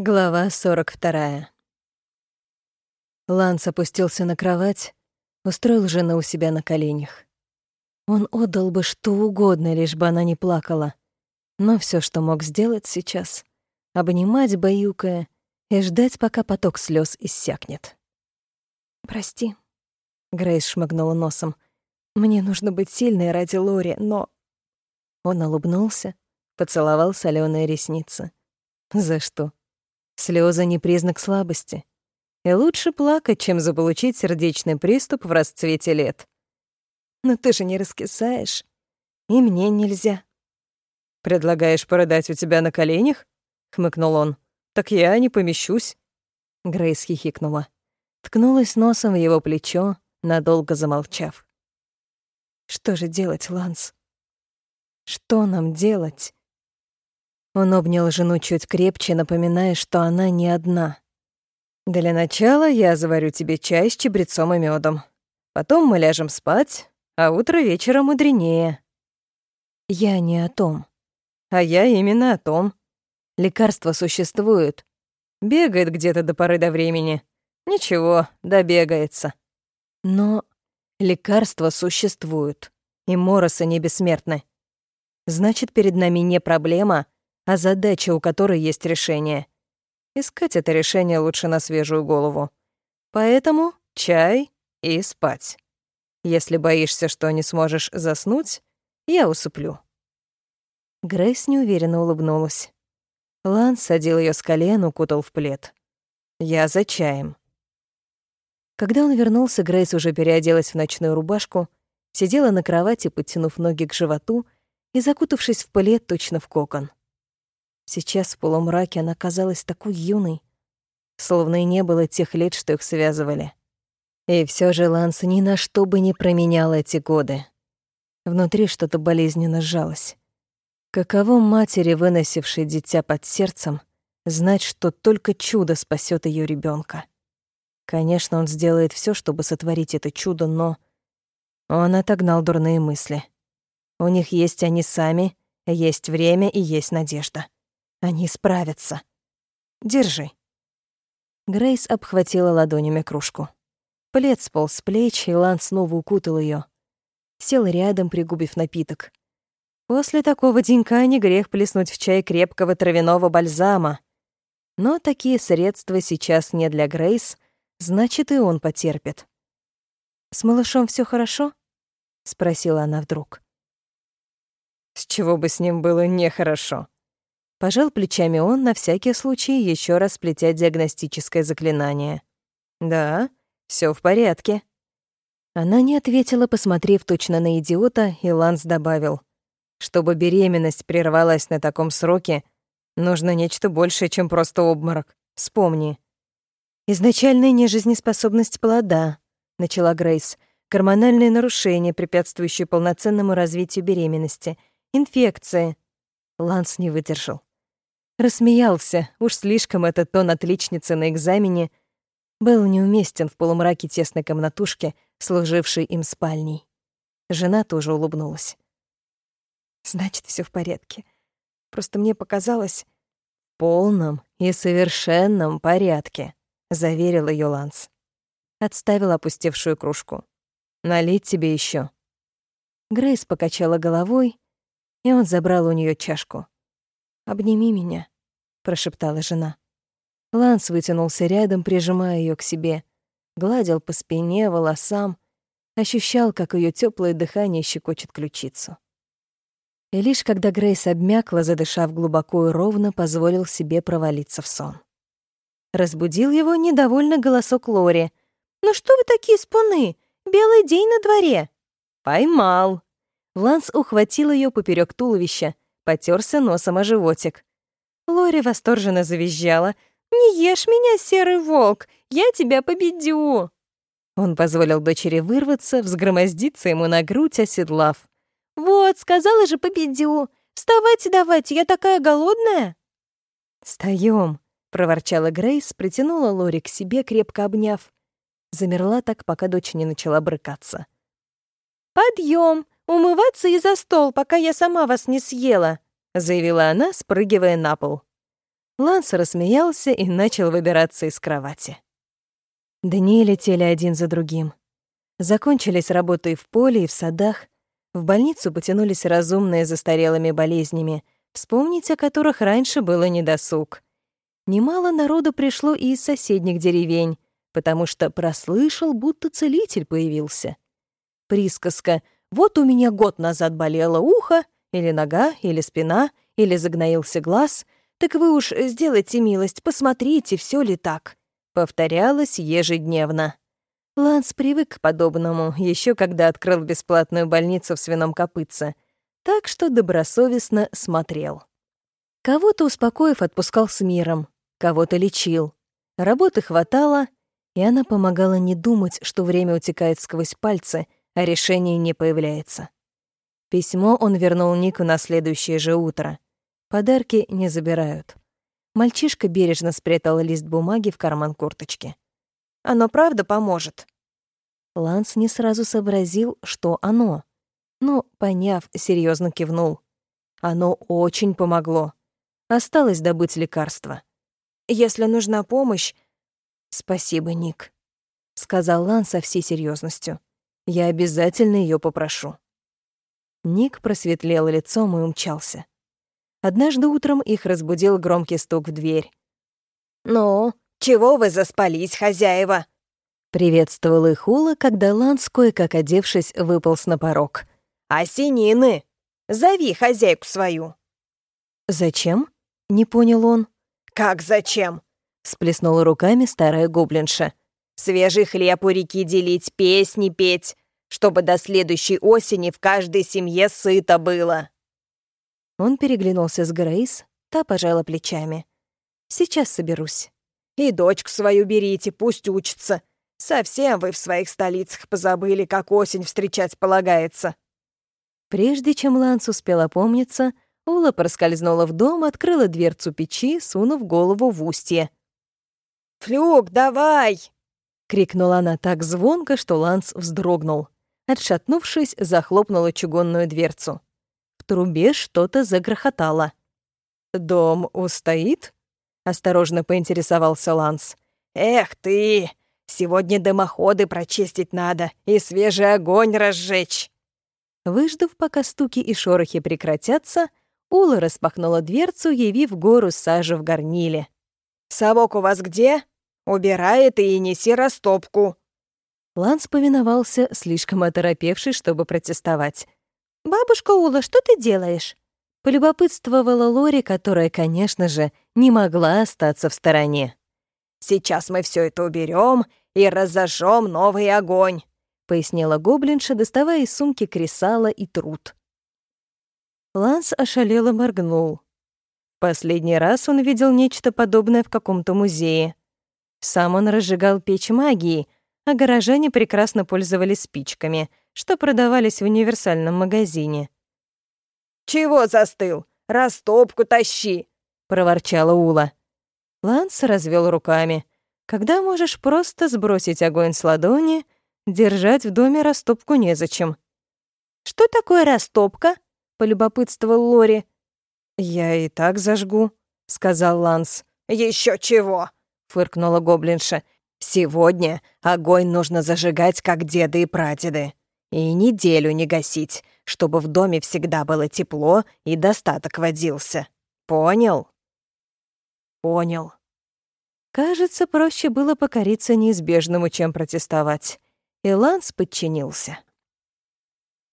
Глава 42. Ланс опустился на кровать, устроил жену у себя на коленях. Он отдал бы что угодно, лишь бы она не плакала. Но все, что мог сделать сейчас — обнимать, баюкая, и ждать, пока поток слез иссякнет. «Прости», — Грейс шмыгнула носом. «Мне нужно быть сильной ради Лори, но...» Он улыбнулся, поцеловал соленые ресницы. «За что?» Слезы не признак слабости. И лучше плакать, чем заполучить сердечный приступ в расцвете лет. Но ты же не раскисаешь. И мне нельзя. «Предлагаешь порыдать у тебя на коленях?» — хмыкнул он. «Так я не помещусь». Грейс хихикнула. Ткнулась носом в его плечо, надолго замолчав. «Что же делать, Ланс? Что нам делать?» Он обнял жену чуть крепче, напоминая, что она не одна. «Для начала я заварю тебе чай с чабрецом и медом. Потом мы ляжем спать, а утро вечера мудренее». «Я не о том». «А я именно о том. Лекарства существуют. Бегает где-то до поры до времени. Ничего, добегается. Но лекарства существуют, и Моросы не бессмертны. Значит, перед нами не проблема — а задача, у которой есть решение. Искать это решение лучше на свежую голову. Поэтому чай и спать. Если боишься, что не сможешь заснуть, я усыплю». Грейс неуверенно улыбнулась. Ланс садил ее с колен, укутал в плед. «Я за чаем». Когда он вернулся, Грейс уже переоделась в ночную рубашку, сидела на кровати, подтянув ноги к животу и закутавшись в плед точно в кокон. Сейчас в полумраке она казалась такой юной, словно и не было тех лет, что их связывали. И все же Ланс ни на что бы не променял эти годы. Внутри что-то болезненно сжалось. Каково матери, выносившей дитя под сердцем, знать, что только чудо спасет ее ребенка. Конечно, он сделает все, чтобы сотворить это чудо, но... Он отогнал дурные мысли. У них есть они сами, есть время и есть надежда. Они справятся. Держи». Грейс обхватила ладонями кружку. Плед сполз с плеч, и Лан снова укутал ее. Сел рядом, пригубив напиток. После такого денька не грех плеснуть в чай крепкого травяного бальзама. Но такие средства сейчас не для Грейс, значит, и он потерпит. «С малышом все хорошо?» — спросила она вдруг. «С чего бы с ним было нехорошо?» Пожал плечами он, на всякий случай еще раз плетя диагностическое заклинание. «Да, все в порядке». Она не ответила, посмотрев точно на идиота, и Ланс добавил. «Чтобы беременность прервалась на таком сроке, нужно нечто большее, чем просто обморок. Вспомни». «Изначальная нежизнеспособность плода», — начала Грейс, «гормональные нарушения, препятствующие полноценному развитию беременности, инфекции». Ланс не выдержал. Рассмеялся, уж слишком этот тон отличницы на экзамене был неуместен в полумраке тесной комнатушки, служившей им спальней. Жена тоже улыбнулась. «Значит, все в порядке. Просто мне показалось...» «В полном и совершенном порядке», — заверил ее Ланс. Отставил опустевшую кружку. «Налить тебе еще. Грейс покачала головой, и он забрал у нее чашку. «Обними меня», — прошептала жена. Ланс вытянулся рядом, прижимая ее к себе, гладил по спине, волосам, ощущал, как ее теплое дыхание щекочет ключицу. И лишь когда Грейс обмякла, задышав глубоко и ровно, позволил себе провалиться в сон. Разбудил его недовольно голосок Лори. «Ну что вы такие спуны? Белый день на дворе!» «Поймал!» Ланс ухватил ее поперек туловища, потерся носом о животик. Лори восторженно завизжала. «Не ешь меня, серый волк! Я тебя победю!» Он позволил дочери вырваться, взгромоздиться ему на грудь, оседлав. «Вот, сказала же, победю! Вставайте давайте, я такая голодная!» «Встаём!» — проворчала Грейс, притянула Лори к себе, крепко обняв. Замерла так, пока дочь не начала брыкаться. «Подъем! «Умываться и за стол, пока я сама вас не съела», — заявила она, спрыгивая на пол. Ланс рассмеялся и начал выбираться из кровати. Дни летели один за другим. Закончились работы и в поле, и в садах. В больницу потянулись разумные застарелыми болезнями, вспомнить о которых раньше было недосуг. Немало народу пришло и из соседних деревень, потому что прослышал, будто целитель появился. Присказка «Вот у меня год назад болело ухо, или нога, или спина, или загноился глаз», так вы уж сделайте милость, посмотрите, все ли так. Повторялось ежедневно. Ланс привык к подобному, еще когда открыл бесплатную больницу в свином копытце, так что добросовестно смотрел. Кого-то, успокоив, отпускал с миром, кого-то лечил. Работы хватало, и она помогала не думать, что время утекает сквозь пальцы, а решение не появляется. Письмо он вернул Нику на следующее же утро. Подарки не забирают. Мальчишка бережно спрятал лист бумаги в карман курточки. «Оно правда поможет?» Ланс не сразу сообразил, что оно. Но, поняв, серьезно кивнул. Оно очень помогло. Осталось добыть лекарство. «Если нужна помощь...» «Спасибо, Ник», — сказал Лан со всей серьезностью. «Я обязательно ее попрошу». Ник просветлел лицом и умчался. Однажды утром их разбудил громкий стук в дверь. «Ну, чего вы заспались, хозяева?» Приветствовал их Ула, когда Ланс, кое-как одевшись, выполз на порог. «Осенины! Зови хозяйку свою!» «Зачем?» — не понял он. «Как зачем?» — сплеснула руками старая гоблинша. «Свежий хлеб у реки делить, песни петь, чтобы до следующей осени в каждой семье сыто было». Он переглянулся с Грейс, та пожала плечами. «Сейчас соберусь». «И дочку свою берите, пусть учится. Совсем вы в своих столицах позабыли, как осень встречать полагается». Прежде чем Ланс успел опомниться, Ула проскользнула в дом, открыла дверцу печи, сунув голову в устье. «Флюк, давай!» — крикнула она так звонко, что Ланс вздрогнул. Отшатнувшись, захлопнула чугунную дверцу трубе что-то загрохотало. «Дом устоит?» — осторожно поинтересовался Ланс. «Эх ты! Сегодня дымоходы прочистить надо и свежий огонь разжечь!» Выждав, пока стуки и шорохи прекратятся, Ула распахнула дверцу, явив гору сажи в горниле. «Совок у вас где? Убирай это и неси растопку!» Ланс повиновался, слишком оторопевший, чтобы протестовать. «Бабушка Ула, что ты делаешь?» Полюбопытствовала Лори, которая, конечно же, не могла остаться в стороне. «Сейчас мы все это уберем и разожжем новый огонь», пояснила гоблинша, доставая из сумки кресала и труд. Ланс ошалело моргнул. Последний раз он видел нечто подобное в каком-то музее. Сам он разжигал печь магии, а горожане прекрасно пользовались спичками — что продавались в универсальном магазине. «Чего застыл? Растопку тащи!» — проворчала Ула. Ланс развел руками. «Когда можешь просто сбросить огонь с ладони, держать в доме растопку незачем». «Что такое растопка?» — полюбопытствовал Лори. «Я и так зажгу», — сказал Ланс. Еще чего!» — фыркнула гоблинша. «Сегодня огонь нужно зажигать, как деды и прадеды. И неделю не гасить, чтобы в доме всегда было тепло и достаток водился. Понял? Понял. Кажется, проще было покориться неизбежному, чем протестовать. И Ланс подчинился.